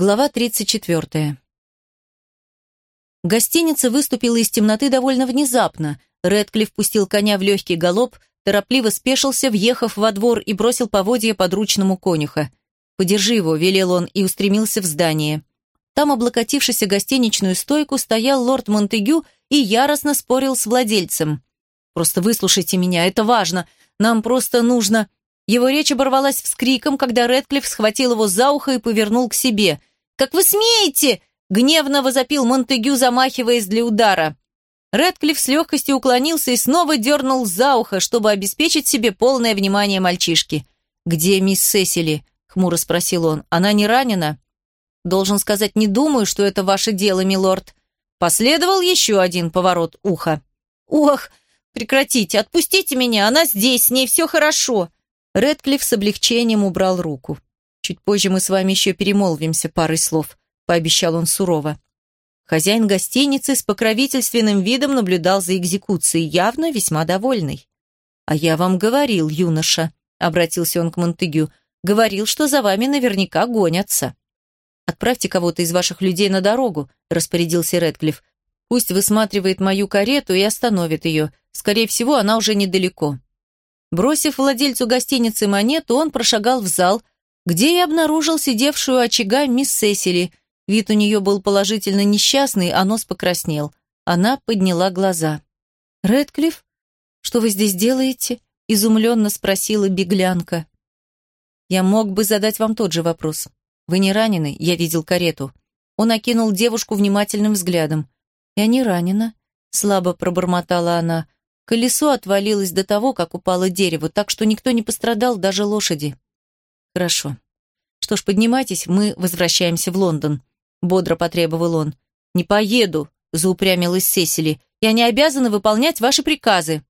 Глава 34. Гостиница выступила из темноты довольно внезапно. Редклифф пустил коня в легкий галоп, торопливо спешился, въехав во двор и бросил поводья подручному конюха. «Подержи его», — велел он и устремился в здание. Там, облокотившись о гостиничную стойку, стоял лорд Монтегю и яростно спорил с владельцем. «Просто выслушайте меня, это важно. Нам просто нужно...» Его речь оборвалась вскриком, когда Редклифф схватил его за ухо и повернул к себе. «Как вы смеете?» — гневно возопил Монтегю, замахиваясь для удара. Редклифф с легкостью уклонился и снова дернул за ухо, чтобы обеспечить себе полное внимание мальчишки. «Где мисс Сесили?» — хмуро спросил он. «Она не ранена?» «Должен сказать, не думаю, что это ваше дело, милорд». Последовал еще один поворот уха. «Ох, прекратите, отпустите меня, она здесь, с ней все хорошо». Редклифф с облегчением убрал руку. «Чуть позже мы с вами еще перемолвимся парой слов», — пообещал он сурово. Хозяин гостиницы с покровительственным видом наблюдал за экзекуцией, явно весьма довольный. «А я вам говорил, юноша», — обратился он к Монтегю, — «говорил, что за вами наверняка гонятся». «Отправьте кого-то из ваших людей на дорогу», — распорядился Редклифф. «Пусть высматривает мою карету и остановит ее. Скорее всего, она уже недалеко». Бросив владельцу гостиницы монету, он прошагал в зал, где и обнаружил сидевшую очага мисс Сесили. Вид у нее был положительно несчастный, а нос покраснел. Она подняла глаза. «Рэдклифф, что вы здесь делаете?» – изумленно спросила беглянка. «Я мог бы задать вам тот же вопрос. Вы не ранены? Я видел карету». Он окинул девушку внимательным взглядом. «Я не ранена», – слабо пробормотала она. Колесо отвалилось до того, как упало дерево, так что никто не пострадал, даже лошади. Хорошо. Что ж, поднимайтесь, мы возвращаемся в Лондон, бодро потребовал он. Не поеду, заупрямилась Сесили. Я не обязана выполнять ваши приказы.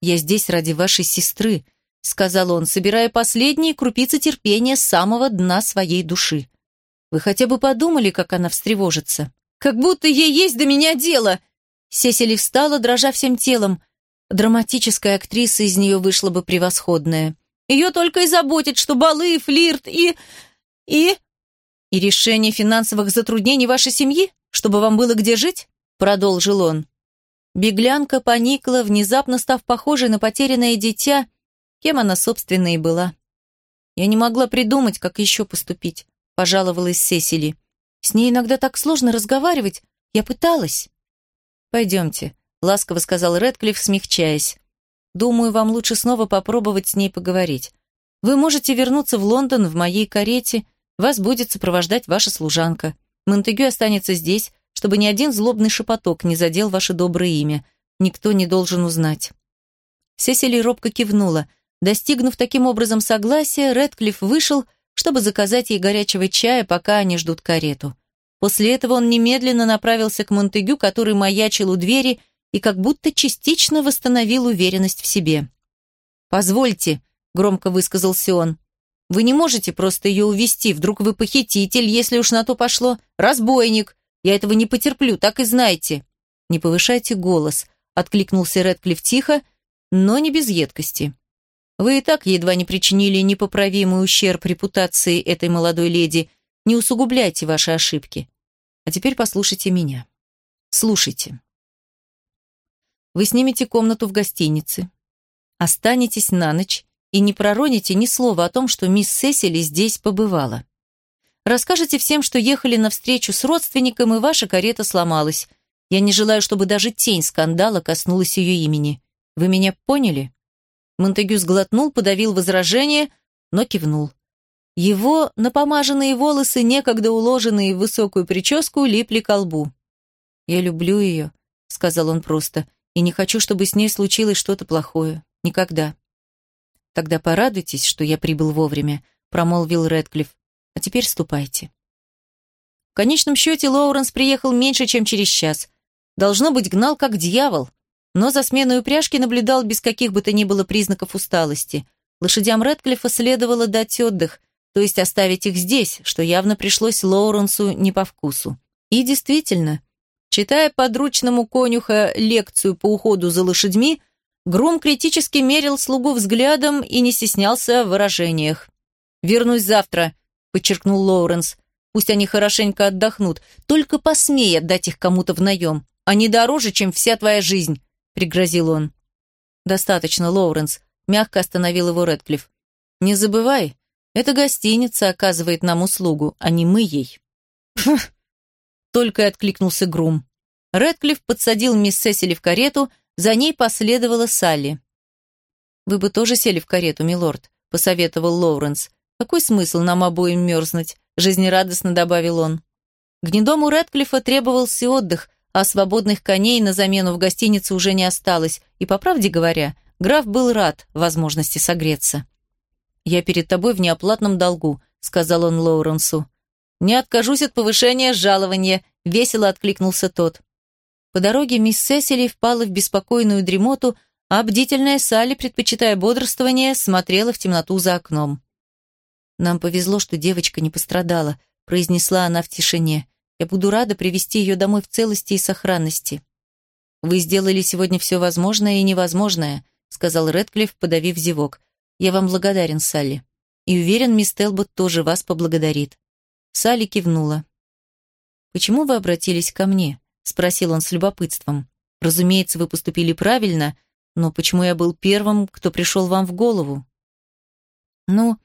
Я здесь ради вашей сестры, сказал он, собирая последние крупицы терпения с самого дна своей души. Вы хотя бы подумали, как она встревожится? Как будто ей есть до меня дело, Сесили встала, дрожа всем телом. Драматическая актриса из нее вышла бы превосходная. Ее только и заботит, что балы, флирт и... и... «И решение финансовых затруднений вашей семьи, чтобы вам было где жить?» Продолжил он. Беглянка поникла, внезапно став похожей на потерянное дитя, кем она, собственно, и была. «Я не могла придумать, как еще поступить», — пожаловалась Сесили. «С ней иногда так сложно разговаривать. Я пыталась». «Пойдемте», — ласково сказал Рэдклифф, смягчаясь. «Думаю, вам лучше снова попробовать с ней поговорить. Вы можете вернуться в Лондон в моей карете, вас будет сопровождать ваша служанка. Монтегю останется здесь, чтобы ни один злобный шепоток не задел ваше доброе имя. Никто не должен узнать». Сесили робко кивнула. Достигнув таким образом согласия, Рэдклифф вышел, чтобы заказать ей горячего чая, пока они ждут карету. После этого он немедленно направился к Монтегю, который маячил у двери и как будто частично восстановил уверенность в себе. «Позвольте», — громко высказался он, — «вы не можете просто ее увести. Вдруг вы похититель, если уж на то пошло. Разбойник. Я этого не потерплю, так и знайте». «Не повышайте голос», — откликнулся Рэдклифф тихо, но не без едкости. «Вы и так едва не причинили непоправимый ущерб репутации этой молодой леди, не усугубляйте ваши ошибки. А теперь послушайте меня. Слушайте. Вы снимете комнату в гостинице, останетесь на ночь и не пророните ни слова о том, что мисс Сесили здесь побывала. Расскажите всем, что ехали на встречу с родственником, и ваша карета сломалась. Я не желаю, чтобы даже тень скандала коснулась ее имени. Вы меня поняли?» Монтегю сглотнул, подавил возражение, но кивнул. Его напомаженные волосы, некогда уложенные в высокую прическу, липли к лбу. «Я люблю ее», — сказал он просто, «и не хочу, чтобы с ней случилось что-то плохое. Никогда». «Тогда порадуйтесь, что я прибыл вовремя», — промолвил Рэдклифф. «А теперь ступайте». В конечном счете Лоуренс приехал меньше, чем через час. Должно быть, гнал как дьявол, но за сменой упряжки наблюдал без каких бы то ни было признаков усталости. Лошадям Рэдклиффа следовало дать отдых, то есть оставить их здесь, что явно пришлось Лоуренсу не по вкусу. И действительно, читая подручному конюха лекцию по уходу за лошадьми, Грум критически мерил слугу взглядом и не стеснялся в выражениях. «Вернусь завтра», — подчеркнул Лоуренс. Пусть они хорошенько отдохнут. Только посмей отдать их кому-то в наем. Они дороже, чем вся твоя жизнь», — пригрозил он. «Достаточно, Лоуренс», — мягко остановил его Рэдклифф. «Не забывай, эта гостиница оказывает нам услугу, а не мы ей». Только и откликнулся Грум. Рэдклифф подсадил мисс Сесили в карету, за ней последовала Салли. «Вы бы тоже сели в карету, милорд», — посоветовал Лоуренс. «Какой смысл нам обоим мерзнуть?» — жизнерадостно добавил он. Гнедому Рэдклиффа требовался отдых, а свободных коней на замену в гостинице уже не осталось, и, по правде говоря, граф был рад возможности согреться. «Я перед тобой в неоплатном долгу», — сказал он Лоуренсу. «Не откажусь от повышения жалования», — весело откликнулся тот. По дороге мисс Сесили впала в беспокойную дремоту, а бдительная Салли, предпочитая бодрствование, смотрела в темноту за окном. «Нам повезло, что девочка не пострадала», — произнесла она в тишине. «Я буду рада привести ее домой в целости и сохранности». «Вы сделали сегодня все возможное и невозможное», — сказал Рэдклифф, подавив зевок. «Я вам благодарен, Салли. И уверен, мисс Телбот тоже вас поблагодарит». Салли кивнула. «Почему вы обратились ко мне?» — спросил он с любопытством. «Разумеется, вы поступили правильно, но почему я был первым, кто пришел вам в голову?» «Ну,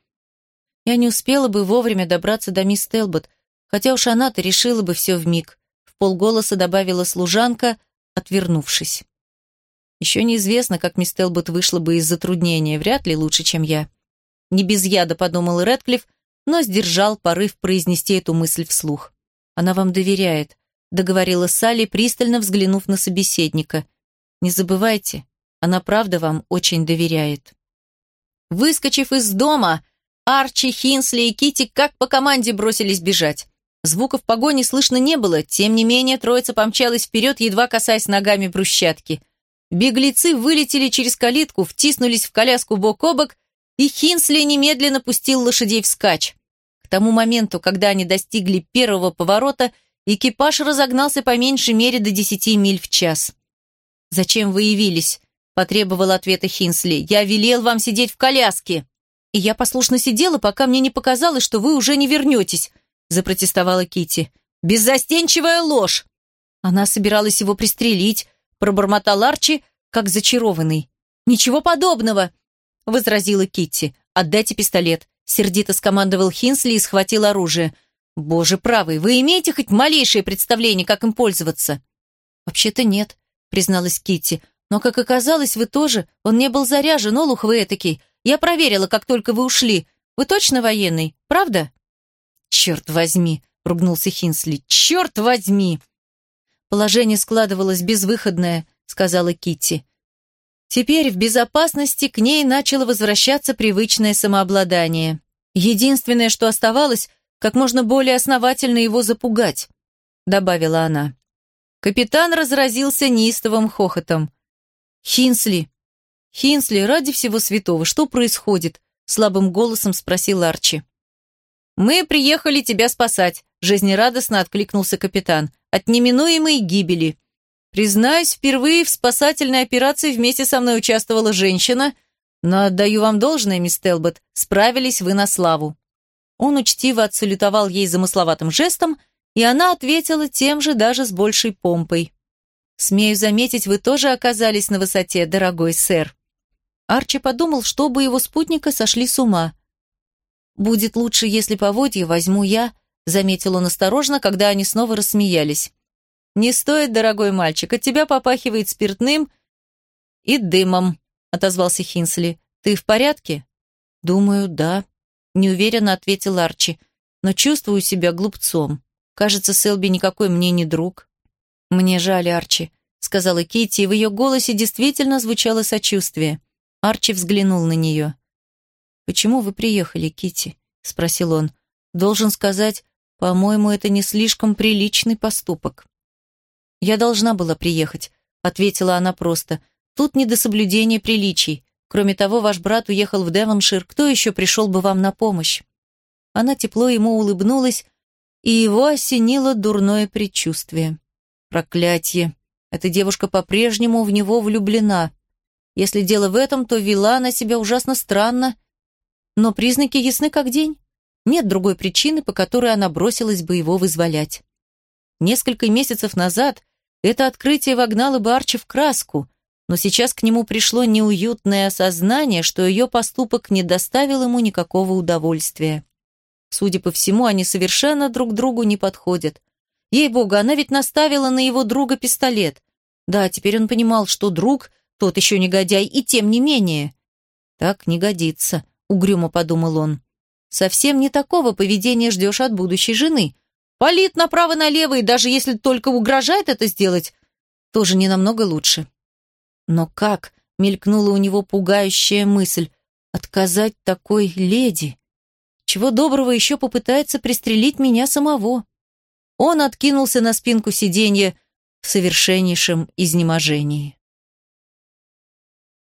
я не успела бы вовремя добраться до мисс Телбот, хотя уж она-то решила бы все вмиг», — в полголоса добавила служанка, отвернувшись. «Еще неизвестно, как мисс Телбот вышла бы из затруднения, вряд ли лучше, чем я». Не без яда, подумал Рэдклифф, но сдержал порыв произнести эту мысль вслух. «Она вам доверяет», договорила Салли, пристально взглянув на собеседника. «Не забывайте, она правда вам очень доверяет». Выскочив из дома, Арчи, Хинсли и Кити как по команде бросились бежать. Звуков погони слышно не было, тем не менее троица помчалась вперед, едва касаясь ногами брусчатки. Беглецы вылетели через калитку, втиснулись в коляску бок о бок, и Хинсли немедленно пустил лошадей вскачь. К тому моменту, когда они достигли первого поворота, Экипаж разогнался по меньшей мере до десяти миль в час. «Зачем вы явились?» – потребовал ответа Хинсли. «Я велел вам сидеть в коляске!» «И я послушно сидела, пока мне не показалось, что вы уже не вернетесь», – запротестовала Кити. «Беззастенчивая ложь!» Она собиралась его пристрелить, пробормотал Арчи, как зачарованный. «Ничего подобного!» – возразила Китти. «Отдайте пистолет», – сердито скомандовал Хинсли и схватил оружие – «Боже правый, вы имеете хоть малейшее представление, как им пользоваться?» «Вообще-то нет», — призналась Китти. «Но, как оказалось, вы тоже. Он не был заряжен, олух вы этакий. Я проверила, как только вы ушли. Вы точно военный, правда?» «Черт возьми!» — ругнулся Хинсли. «Черт возьми!» «Положение складывалось безвыходное», — сказала Китти. Теперь в безопасности к ней начало возвращаться привычное самообладание. Единственное, что оставалось, как можно более основательно его запугать», — добавила она. Капитан разразился неистовым хохотом. «Хинсли! Хинсли, ради всего святого, что происходит?» — слабым голосом спросил Арчи. «Мы приехали тебя спасать», — жизнерадостно откликнулся капитан. «От неминуемой гибели. Признаюсь, впервые в спасательной операции вместе со мной участвовала женщина, но отдаю вам должное, мисс Телбот, справились вы на славу». Он учтиво отсалютовал ей замысловатым жестом, и она ответила тем же даже с большей помпой. «Смею заметить, вы тоже оказались на высоте, дорогой сэр». Арчи подумал, что бы его спутника сошли с ума. «Будет лучше, если поводья возьму я», — заметил он осторожно, когда они снова рассмеялись. «Не стоит, дорогой мальчик, от тебя попахивает спиртным и дымом», — отозвался Хинсли. «Ты в порядке?» «Думаю, да», неуверенно ответил Арчи. Но чувствую себя глупцом. Кажется, Селби никакой мне не друг. Мне жаль, Арчи, сказала Кити, и в ее голосе действительно звучало сочувствие. Арчи взглянул на нее. Почему вы приехали, Кити? спросил он. Должен сказать, по-моему, это не слишком приличный поступок. Я должна была приехать, ответила она просто. Тут не до соблюдения приличий. Кроме того, ваш брат уехал в Девоншир, кто еще пришел бы вам на помощь?» Она тепло ему улыбнулась, и его осенило дурное предчувствие. Проклятье! Эта девушка по-прежнему в него влюблена. Если дело в этом, то вела она себя ужасно странно, но признаки ясны как день. Нет другой причины, по которой она бросилась бы его вызволять. Несколько месяцев назад это открытие вогнало бы Арчи в краску, но сейчас к нему пришло неуютное осознание, что ее поступок не доставил ему никакого удовольствия. Судя по всему, они совершенно друг другу не подходят. Ей-богу, она ведь наставила на его друга пистолет. Да, теперь он понимал, что друг, тот еще негодяй, и тем не менее. «Так не годится», — угрюмо подумал он. «Совсем не такого поведения ждешь от будущей жены. Палит направо-налево, и даже если только угрожает это сделать, тоже не намного лучше». Но как, мелькнула у него пугающая мысль, отказать такой леди? Чего доброго еще попытается пристрелить меня самого? Он откинулся на спинку сиденья в совершеннейшем изнеможении.